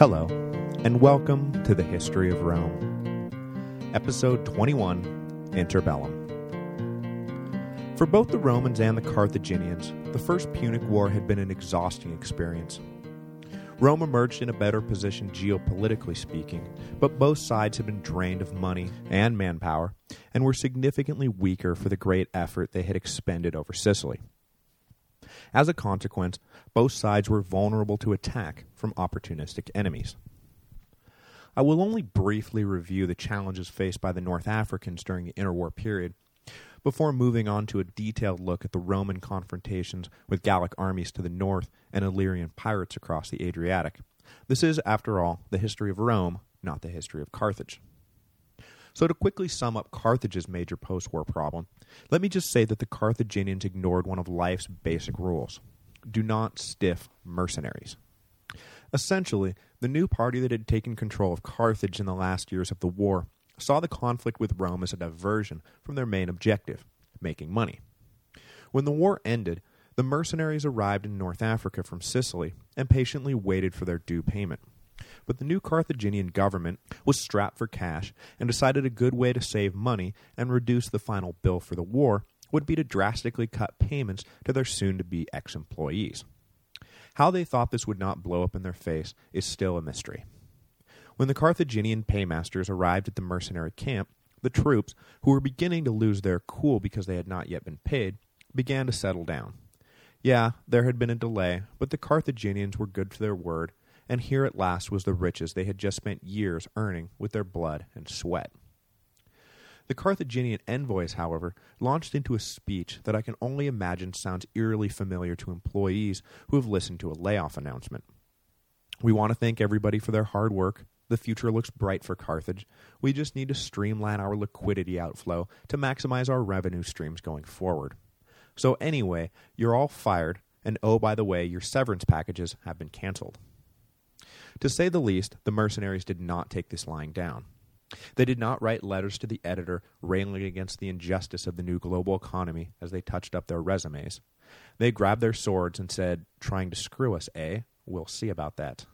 Hello, and welcome to the History of Rome. Episode 21, Interbellum. For both the Romans and the Carthaginians, the First Punic War had been an exhausting experience. Rome emerged in a better position geopolitically speaking, but both sides had been drained of money and manpower, and were significantly weaker for the great effort they had expended over Sicily. As a consequence, both sides were vulnerable to attack from opportunistic enemies. I will only briefly review the challenges faced by the North Africans during the interwar period, before moving on to a detailed look at the Roman confrontations with Gallic armies to the north and Illyrian pirates across the Adriatic. This is, after all, the history of Rome, not the history of Carthage. So to quickly sum up Carthage's major post-war problem, let me just say that the Carthaginians ignored one of life's basic rules. Do not stiff mercenaries. Essentially, the new party that had taken control of Carthage in the last years of the war saw the conflict with Rome as a diversion from their main objective, making money. When the war ended, the mercenaries arrived in North Africa from Sicily and patiently waited for their due payment. But the new Carthaginian government was strapped for cash and decided a good way to save money and reduce the final bill for the war would be to drastically cut payments to their soon-to-be ex-employees. How they thought this would not blow up in their face is still a mystery. When the Carthaginian paymasters arrived at the mercenary camp, the troops, who were beginning to lose their cool because they had not yet been paid, began to settle down. Yeah, there had been a delay, but the Carthaginians were good to their word, and here at last was the riches they had just spent years earning with their blood and sweat. The Carthaginian envoys, however, launched into a speech that I can only imagine sounds eerily familiar to employees who have listened to a layoff announcement. We want to thank everybody for their hard work. The future looks bright for Carthage. We just need to streamline our liquidity outflow to maximize our revenue streams going forward. So anyway, you're all fired, and oh, by the way, your severance packages have been cancelled. To say the least, the mercenaries did not take this lying down. They did not write letters to the editor railing against the injustice of the new global economy as they touched up their resumes. They grabbed their swords and said, trying to screw us, eh? We'll see about that.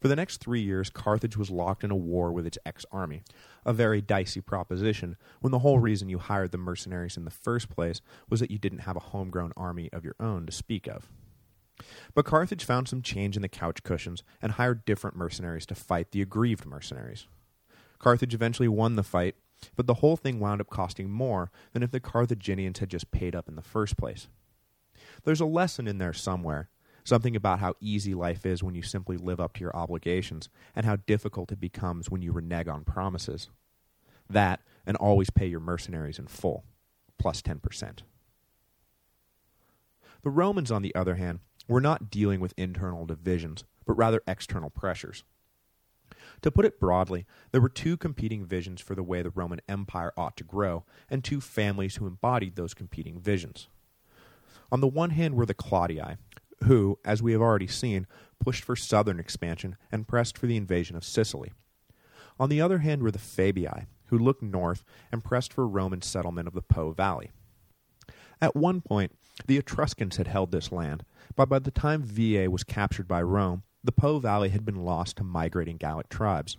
For the next three years, Carthage was locked in a war with its ex-army, a very dicey proposition when the whole reason you hired the mercenaries in the first place was that you didn't have a homegrown army of your own to speak of. But Carthage found some change in the couch cushions and hired different mercenaries to fight the aggrieved mercenaries. Carthage eventually won the fight, but the whole thing wound up costing more than if the Carthaginians had just paid up in the first place. There's a lesson in there somewhere, something about how easy life is when you simply live up to your obligations, and how difficult it becomes when you renege on promises. That, and always pay your mercenaries in full, plus 10%. The Romans, on the other hand, were not dealing with internal divisions, but rather external pressures. To put it broadly, there were two competing visions for the way the Roman Empire ought to grow, and two families who embodied those competing visions. On the one hand were the Claudii, who, as we have already seen, pushed for southern expansion and pressed for the invasion of Sicily. On the other hand were the Fabii, who looked north and pressed for Roman settlement of the Po Valley. At one point, the Etruscans had held this land, but by the time Veii was captured by Rome, the Po Valley had been lost to migrating Gallic tribes.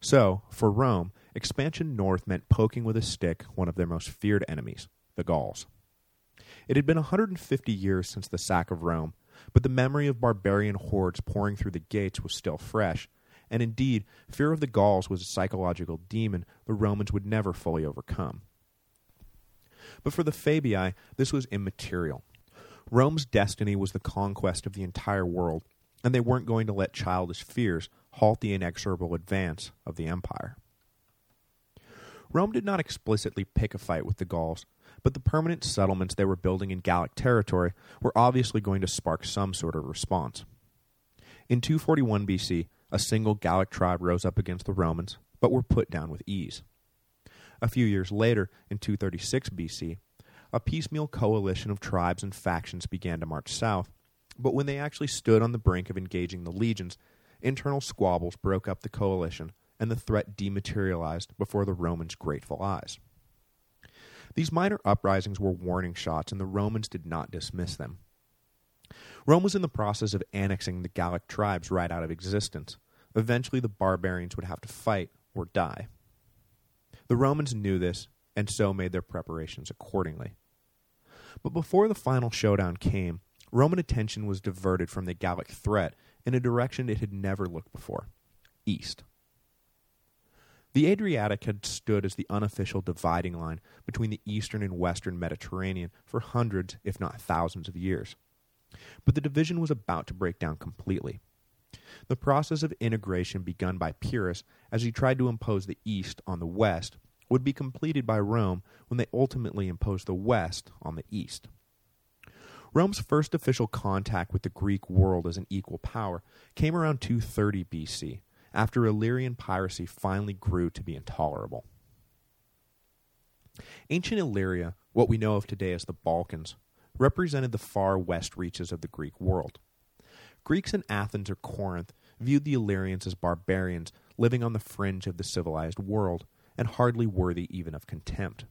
So, for Rome, expansion north meant poking with a stick one of their most feared enemies, the Gauls. It had been 150 years since the sack of Rome, but the memory of barbarian hordes pouring through the gates was still fresh, and indeed, fear of the Gauls was a psychological demon the Romans would never fully overcome. But for the Fabii, this was immaterial. Rome's destiny was the conquest of the entire world, and they weren't going to let childish fears halt the inexorable advance of the empire. Rome did not explicitly pick a fight with the Gauls, but the permanent settlements they were building in Gallic territory were obviously going to spark some sort of response. In 241 BC, a single Gallic tribe rose up against the Romans, but were put down with ease. A few years later, in 236 BC, a piecemeal coalition of tribes and factions began to march south, but when they actually stood on the brink of engaging the legions, internal squabbles broke up the coalition, and the threat dematerialized before the Romans' grateful eyes. These minor uprisings were warning shots, and the Romans did not dismiss them. Rome was in the process of annexing the Gallic tribes right out of existence. Eventually the barbarians would have to fight or die. The Romans knew this, and so made their preparations accordingly. But before the final showdown came, Roman attention was diverted from the Gallic threat in a direction it had never looked before, east. The Adriatic had stood as the unofficial dividing line between the eastern and western Mediterranean for hundreds, if not thousands of years. But the division was about to break down completely. The process of integration begun by Pyrrhus as he tried to impose the East on the West would be completed by Rome when they ultimately imposed the West on the East. Rome's first official contact with the Greek world as an equal power came around 230 BC, after Illyrian piracy finally grew to be intolerable. Ancient Illyria, what we know of today as the Balkans, represented the far west reaches of the Greek world. Greeks in Athens or Corinth viewed the Illyrians as barbarians living on the fringe of the civilized world, and hardly worthy even of contempt.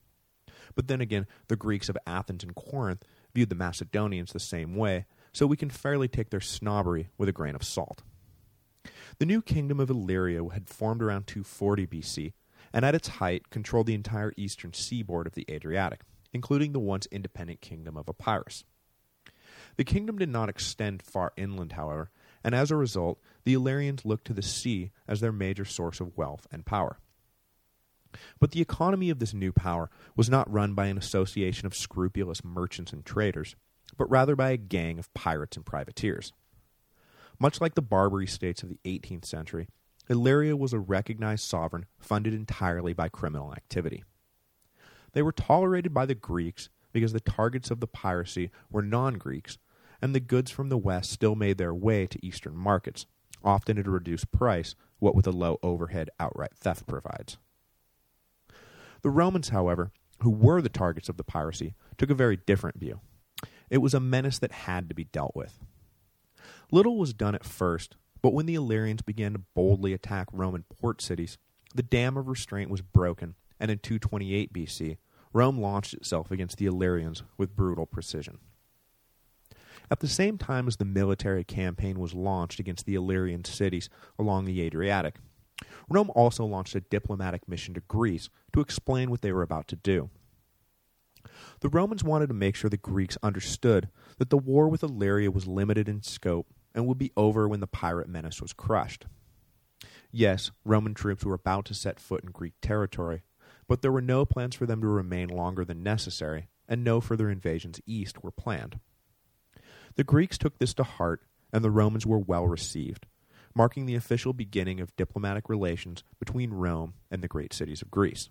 But then again, the Greeks of Athens and Corinth viewed the Macedonians the same way, so we can fairly take their snobbery with a grain of salt. The new kingdom of Illyria had formed around 240 BC, and at its height controlled the entire eastern seaboard of the Adriatic, including the once independent kingdom of Epirus. The kingdom did not extend far inland, however, and as a result, the Illyrians looked to the sea as their major source of wealth and power. But the economy of this new power was not run by an association of scrupulous merchants and traders, but rather by a gang of pirates and privateers. Much like the Barbary states of the 18th century, Illyria was a recognized sovereign funded entirely by criminal activity. They were tolerated by the Greeks because the targets of the piracy were non-Greeks, and the goods from the west still made their way to eastern markets, often at a reduced price, what with a low overhead outright theft provides. The Romans, however, who were the targets of the piracy, took a very different view. It was a menace that had to be dealt with. Little was done at first, but when the Illyrians began to boldly attack Roman port cities, the dam of restraint was broken, and in 228 BC, Rome launched itself against the Illyrians with brutal precision. At the same time as the military campaign was launched against the Illyrian cities along the Adriatic, Rome also launched a diplomatic mission to Greece to explain what they were about to do. The Romans wanted to make sure the Greeks understood that the war with Illyria was limited in scope and would be over when the pirate menace was crushed. Yes, Roman troops were about to set foot in Greek territory, but there were no plans for them to remain longer than necessary, and no further invasions east were planned. The Greeks took this to heart, and the Romans were well received, marking the official beginning of diplomatic relations between Rome and the great cities of Greece.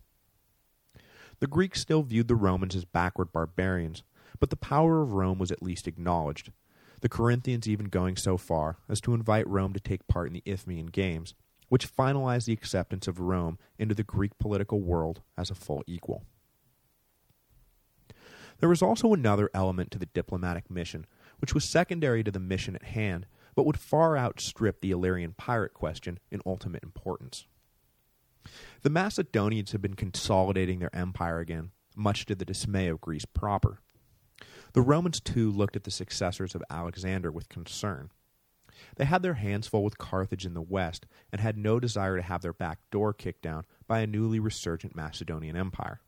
The Greeks still viewed the Romans as backward barbarians, but the power of Rome was at least acknowledged, the Corinthians even going so far as to invite Rome to take part in the Isthmian Games, which finalized the acceptance of Rome into the Greek political world as a full equal. There was also another element to the diplomatic mission, which was secondary to the mission at hand, but would far outstrip the Illyrian pirate question in ultimate importance. The Macedonians had been consolidating their empire again, much to the dismay of Greece proper. The Romans too looked at the successors of Alexander with concern. They had their hands full with Carthage in the west and had no desire to have their back door kicked down by a newly resurgent Macedonian empire.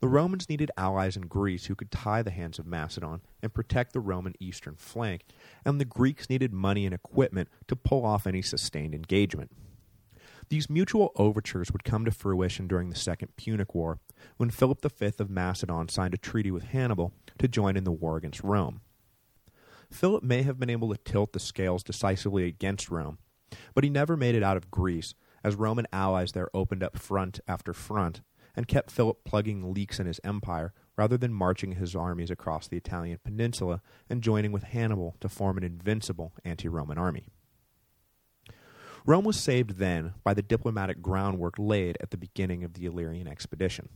The Romans needed allies in Greece who could tie the hands of Macedon and protect the Roman eastern flank, and the Greeks needed money and equipment to pull off any sustained engagement. These mutual overtures would come to fruition during the Second Punic War, when Philip V of Macedon signed a treaty with Hannibal to join in the war against Rome. Philip may have been able to tilt the scales decisively against Rome, but he never made it out of Greece, as Roman allies there opened up front after front, and kept Philip plugging leaks in his empire rather than marching his armies across the Italian peninsula and joining with Hannibal to form an invincible anti-Roman army. Rome was saved then by the diplomatic groundwork laid at the beginning of the Illyrian expedition.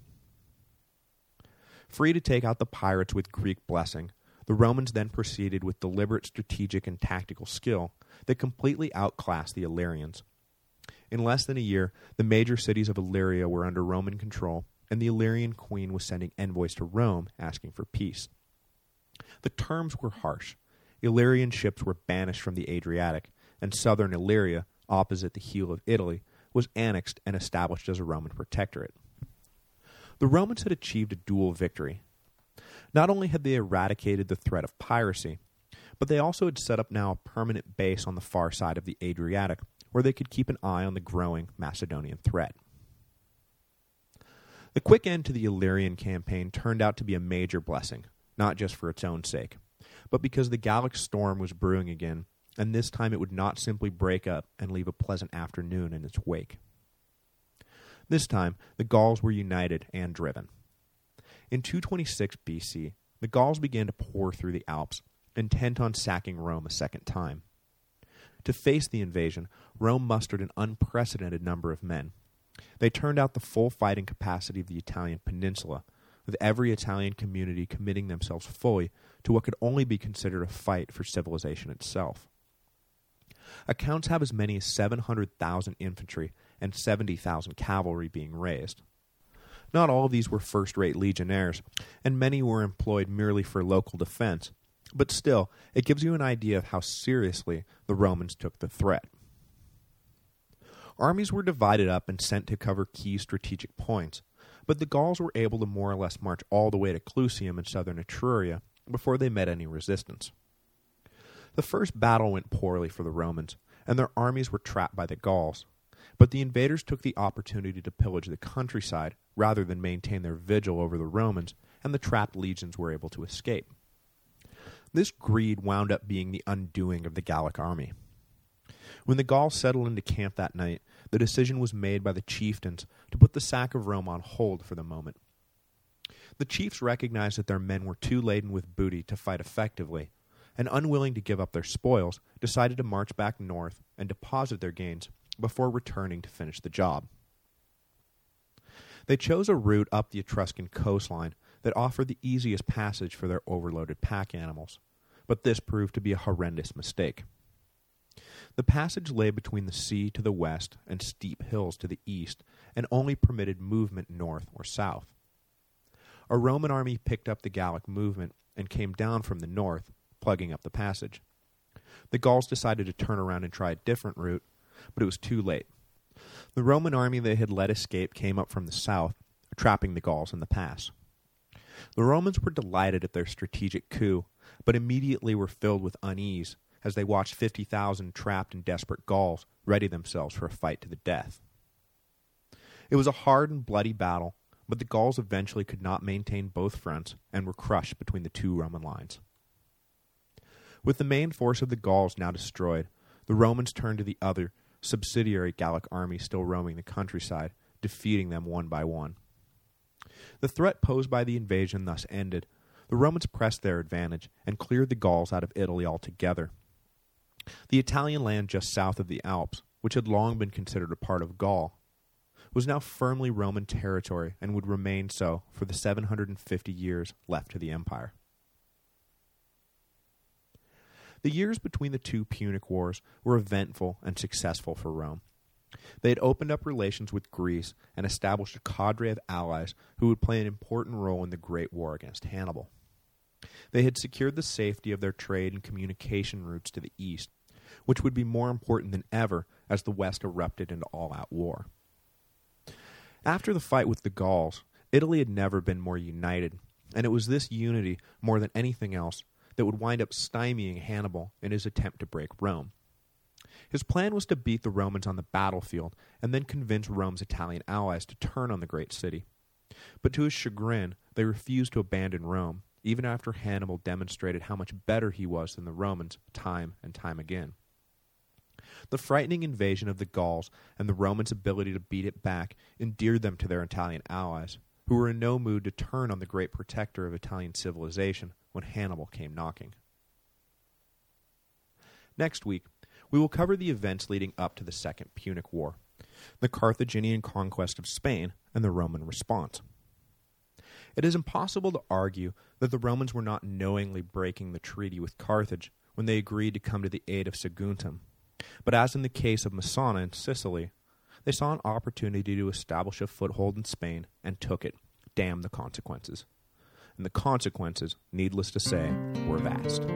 Free to take out the pirates with Greek blessing, the Romans then proceeded with deliberate strategic and tactical skill that completely outclassed the Illyrians. In less than a year, the major cities of Illyria were under Roman control, and the Illyrian queen was sending envoys to Rome asking for peace. The terms were harsh, Illyrian ships were banished from the Adriatic, and southern Illyria, opposite the heel of Italy, was annexed and established as a Roman protectorate. The Romans had achieved a dual victory. Not only had they eradicated the threat of piracy, but they also had set up now a permanent base on the far side of the Adriatic, where they could keep an eye on the growing Macedonian threat. The quick end to the Illyrian campaign turned out to be a major blessing, not just for its own sake, but because the Gallic storm was brewing again, and this time it would not simply break up and leave a pleasant afternoon in its wake. This time, the Gauls were united and driven. In 226 BC, the Gauls began to pour through the Alps, intent on sacking Rome a second time. To face the invasion, Rome mustered an unprecedented number of men. They turned out the full fighting capacity of the Italian peninsula, with every Italian community committing themselves fully to what could only be considered a fight for civilization itself. Accounts have as many as 700,000 infantry and 70,000 cavalry being raised. Not all of these were first-rate legionnaires, and many were employed merely for local defense, but still, it gives you an idea of how seriously the Romans took the threat. Armies were divided up and sent to cover key strategic points, but the Gauls were able to more or less march all the way to Clusium in southern Etruria before they met any resistance. The first battle went poorly for the Romans, and their armies were trapped by the Gauls, but the invaders took the opportunity to pillage the countryside rather than maintain their vigil over the Romans, and the trapped legions were able to escape. This greed wound up being the undoing of the Gallic army. When the Gauls settled into camp that night, the decision was made by the chieftains to put the sack of Rome on hold for the moment. The chiefs recognized that their men were too laden with booty to fight effectively, and unwilling to give up their spoils, decided to march back north and deposit their gains before returning to finish the job. They chose a route up the Etruscan coastline that offered the easiest passage for their overloaded pack animals, but this proved to be a horrendous mistake. The passage lay between the sea to the west and steep hills to the east, and only permitted movement north or south. A Roman army picked up the Gallic movement and came down from the north, plugging up the passage. The Gauls decided to turn around and try a different route, but it was too late. The Roman army they had let escape came up from the south, trapping the Gauls in the pass. The Romans were delighted at their strategic coup, but immediately were filled with unease as they watched 50,000 trapped and desperate Gauls ready themselves for a fight to the death. It was a hard and bloody battle, but the Gauls eventually could not maintain both fronts and were crushed between the two Roman lines. With the main force of the Gauls now destroyed, the Romans turned to the other, subsidiary Gallic army still roaming the countryside, defeating them one by one. The threat posed by the invasion thus ended. The Romans pressed their advantage and cleared the Gauls out of Italy altogether. The Italian land just south of the Alps, which had long been considered a part of Gaul, was now firmly Roman territory and would remain so for the 750 years left to the empire. The years between the two Punic Wars were eventful and successful for Rome. They had opened up relations with Greece and established a cadre of allies who would play an important role in the Great War against Hannibal. They had secured the safety of their trade and communication routes to the east, which would be more important than ever as the West erupted into all-out war. After the fight with the Gauls, Italy had never been more united, and it was this unity, more than anything else, that would wind up stymieing Hannibal in his attempt to break Rome. His plan was to beat the Romans on the battlefield and then convince Rome's Italian allies to turn on the great city. But to his chagrin, they refused to abandon Rome, even after Hannibal demonstrated how much better he was than the Romans time and time again. The frightening invasion of the Gauls and the Romans' ability to beat it back endeared them to their Italian allies, who were in no mood to turn on the great protector of Italian civilization when Hannibal came knocking. Next week, we will cover the events leading up to the Second Punic War, the Carthaginian conquest of Spain, and the Roman response. It is impossible to argue that the Romans were not knowingly breaking the treaty with Carthage when they agreed to come to the aid of Saguntum, but as in the case of Messana in Sicily, they saw an opportunity to establish a foothold in Spain and took it. Damn the consequences. And the consequences, needless to say, were vast.